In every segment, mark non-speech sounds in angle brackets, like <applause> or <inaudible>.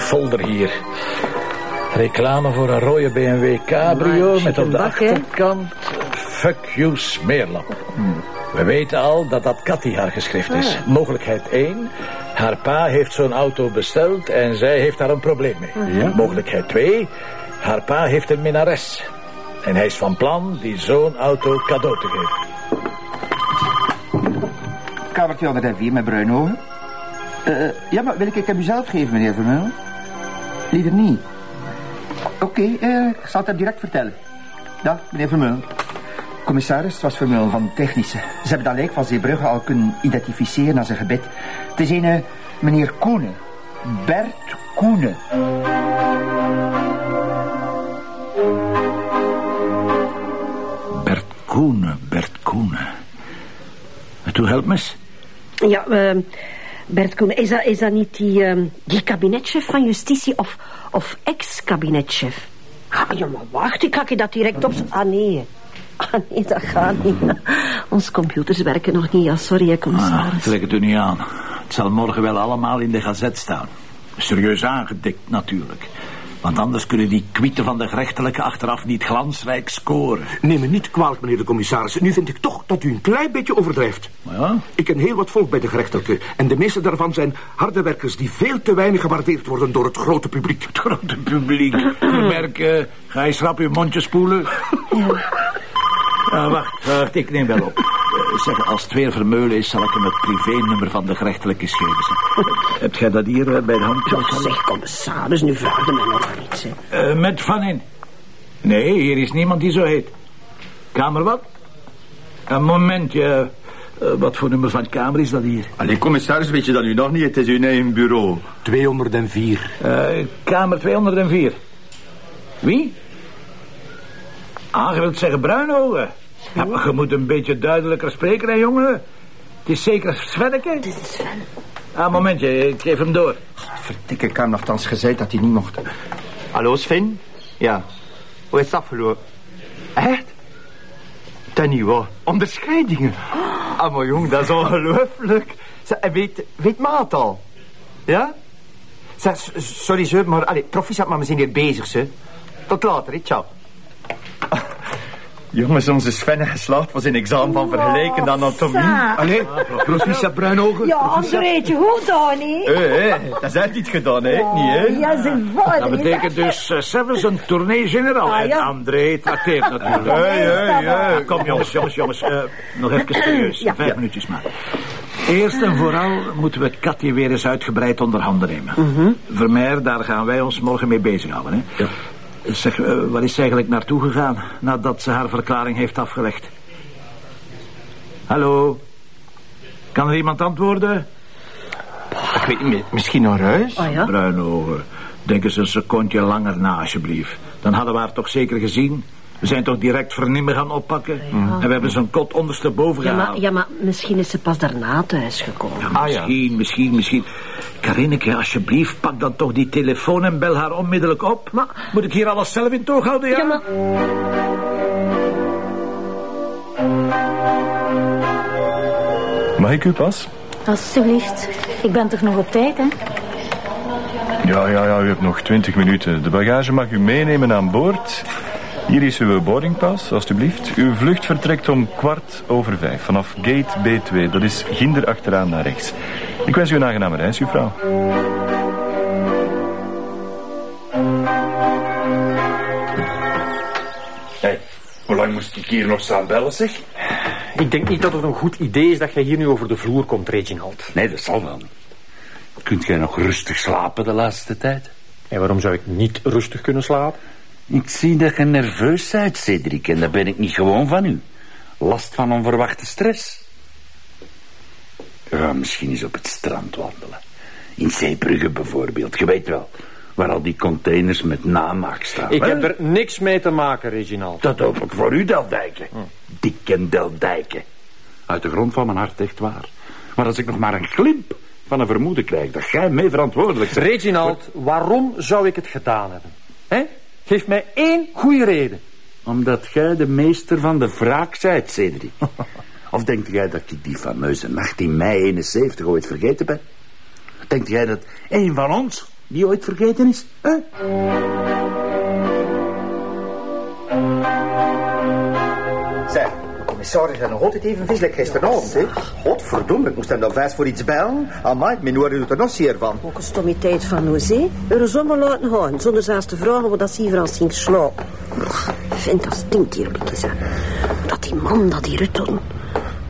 folder hier. Reclame voor een rode BMW Cabrio Amai, met op de bak, achterkant... Fuck you, smeerlap. We weten al dat dat Cathy haar geschrift is. Mogelijkheid 1. Haar pa heeft zo'n auto besteld en zij heeft daar een probleem mee. Mogelijkheid 2. Haar pa heeft een minnares. En hij is van plan die zo'n auto cadeau te geven. Kamer 204 met bruine Eh, ja, maar wil ik het hem u zelf geven, meneer Vermeulen? Liever niet. Oké, eh, ik zal het hem direct vertellen. Dag, meneer Vermeulen. Commissaris, het was Vermeulen van Technische. Ze hebben dat lijk van Zeebrugge al kunnen identificeren naar zijn gebed. Het is een meneer Koenen. Bert Koenen. Bert Koenen, Bert Koenen. Toe, help me eens. Ja, eh, Bert Koen, is dat, is dat niet die, eh, die kabinetchef van justitie of, of ex-kabinetchef? Ah, ja, maar wacht, ik had je dat direct op... Ah, nee. Ah, nee, dat gaat niet. <laughs> Onze computers werken nog niet. Ja, sorry, hè, Ah, commissaris. trek het u niet aan. Het zal morgen wel allemaal in de gazet staan. Serieus aangedikt natuurlijk. Want anders kunnen die kwieten van de gerechtelijke achteraf niet glansrijk scoren. Neem me niet kwalijk, meneer de commissaris. Nu vind ik toch dat u een klein beetje overdrijft. Ja? Ik ken heel wat volk bij de gerechtelijke. En de meeste daarvan zijn harde werkers die veel te weinig gewaardeerd worden door het grote publiek. Het grote publiek. Vermerken, ga je schrap je mondje spoelen? Ja, wacht, wacht, ik neem wel op. Zeg, als het weer vermeulen is, zal ik hem het privénummer van de gerechtelijke geven. zeg. <laughs> Heb jij dat hier eh, bij de hand? Ja, zeg, commissaris, nu vraagde mij nog iets. Hè. Eh, met Van in. Nee, hier is niemand die zo heet. Kamer wat? Een momentje. Eh, wat voor nummer van kamer is dat hier? Allee, commissaris, weet je dat nu nog niet? Het is uw eigen bureau. 204. Eh, kamer 204. Wie? Ah, je wilt zeggen bruinogen. Ja, maar je moet een beetje duidelijker spreken, hè, jongen. Het is zeker Svenneke? Dit is Sven. Ah, momentje, ik geef hem door. Vertik, ik had nogthans gezegd dat hij niet mocht. Hallo, Sven? Ja. Hoe is het afgelopen? Echt? Dat niet waar. Onderscheidingen. Ah, maar jong, dat is ongelooflijk. Weet, weet maat al? Ja? Zeg, sorry, ze, maar... Allee, proficiat, maar we zijn hier bezig, ze. Tot later, hè. Ciao. Jongens, onze Sven is geslaagd voor zijn examen van vergelijkende anatomie. Allee, proficiat bruinogen. Ja, Andreetje, goed dan, hè? Hé, hé, dat is echt iets gedaan, hè? Niet, hè? Ja, zijn vader. Dat betekent dus uh, Sevens een tournee generaal. Ah, En ja. André trakteert <laughs> natuurlijk. Hé, hé, hé. Kom jongens, jongens, jongens. eh, nog even <clears throat> serieus. Ja. Vijf minuutjes maar. Eerst en vooral moeten we Katje weer eens uitgebreid onder handen nemen. Vermeer, daar gaan wij ons morgen mee bezighouden. Hè? Zeg, eh, waar is ze eigenlijk naartoe gegaan nadat ze haar verklaring heeft afgelegd? Hallo? Kan er iemand antwoorden? Ik weet niet meer. Misschien naar huis? Oh ja? Bruinogen, denk eens een secondje langer na, alsjeblieft. Dan hadden we haar toch zeker gezien? We zijn toch direct vernimmer gaan oppakken? En we hebben zo'n kot ondersteboven Ja gehaald. maar, ja, maar misschien is ze pas daarna thuis gekomen. Ah, ja. Misschien, misschien, misschien. Karineke, alsjeblieft, pak dan toch die telefoon en bel haar onmiddellijk op. Maar- Moet ik hier alles zelf in toog houden, ja? Ja, maar... Mag ik u pas? Alsjeblieft. Ik ben toch nog op tijd, hè? Ja, ja, ja, u hebt nog 20 minuten. De bagage mag u meenemen aan boord. Hier is uw boardingpas, alstublieft. Uw vlucht vertrekt om kwart over vijf vanaf gate B2. Dat is ginder achteraan naar rechts. Ik wens u een aangename reis, juffrouw. Hey, hoe lang moest ik hier nog staan bellen, zeg? Ik denk niet dat het een goed idee is dat jij hier nu over de vloer komt, Reginald. Nee, dat zal wel. Kunt jij nog rustig slapen de laatste tijd? En waarom zou ik niet rustig kunnen slapen? Ik zie dat je nerveus bent, Cedric, en dat ben ik niet gewoon van u. Last van onverwachte stress. Ja, misschien eens op het strand wandelen. In Zeebrugge bijvoorbeeld, je weet wel. Waar al die containers met namaak staan. Ik hè? heb er niks mee te maken, Reginald. Dat hoop ik voor u, Deldijken. Dik en Deldijken. Uit de grond van mijn hart, echt waar. Maar als ik nog maar een glimp van een vermoeden krijg... dat jij mee verantwoordelijk bent... Reginald, waarom zou ik het gedaan hebben? Geef mij één goede reden. Omdat jij de meester van de wraak zijt, Cedric. <laughs> of denkt jij dat ik die fameuze nacht in mei 71 ooit vergeten ben? Denkt jij dat een van ons die ooit vergeten is? Hè? Commissaris is nog altijd even vislijk gisteravond, hè? Godverdomme, ik moest hem dan vast voor iets bellen. Amai, mijn oor doet er nog zeer van. Ook een stommiteit van José. Er zomaar laten gaan, zonder zelfs te vragen wat dat ze hier aan ging slapen. Ik vind dat stinkt hier op hè. Dat die man dat hier doen.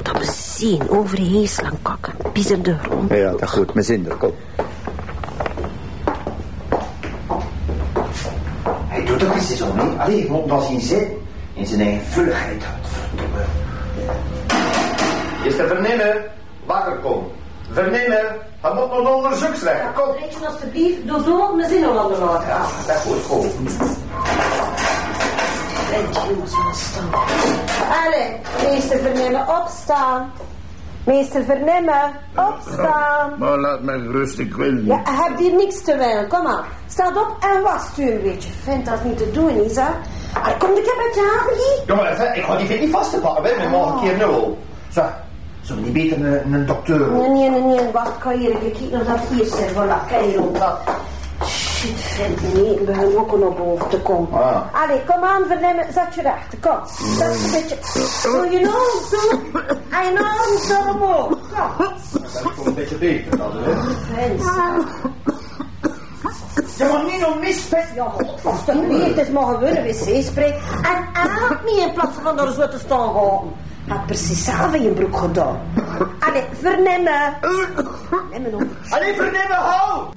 Dat we zien over hees lang kakken. Piezer de grond. Ja, dat goed, mijn zin, kom. Hij doet ook eens zo, niet? Allee, ik moet wel zien zitten. In zijn eigen vulligheid. Is er vernemen? Wakker kom. Vernemen? Hij moet nog onderzoeksrecht. Kom. Rijtje alstublieft, doe zo mijn zin al aan de water. Ja, dat goed, kom. Jongens, maar staan. Allee, meester vernemen, opstaan. Meester vernemen, opstaan. Maar laat mij gerust, ik wil niet. Ja, heb hier niks te wijlen. Kom aan. Sta op en was u een beetje. Vindt dat niet te doen, Isa. Er komt ik heb het jaar hier. Jongen, ik ga die vent niet vast te pakken, hè. We mogen een keer nul. Zo, zullen we niet beter een, een dokter... Nee, nee, nee, nee. Wacht, kan hier. Ik kijk nog dat hier zit. Voilà, kijk hier ook wel. Shit, vent, nee. We beginnen ook naar boven te komen. Ah. Allee, kom aan, vernemen. Zet je rechter. Kom. Zet je een beetje... Doe je nog zo. En dan zo omhoog. Kom. Dat is een beetje beter dan, hè. Vent. Ja, maar niet om mispet. Ja, alstublieft, het is maar gewoon een wc-spray. En aap niet in plaats van daar zo te staan houden. Had precies zelf in je broek gedaan. <laughs> Allee, vernemen. Vernemen nog. Allee, vernemen, hou!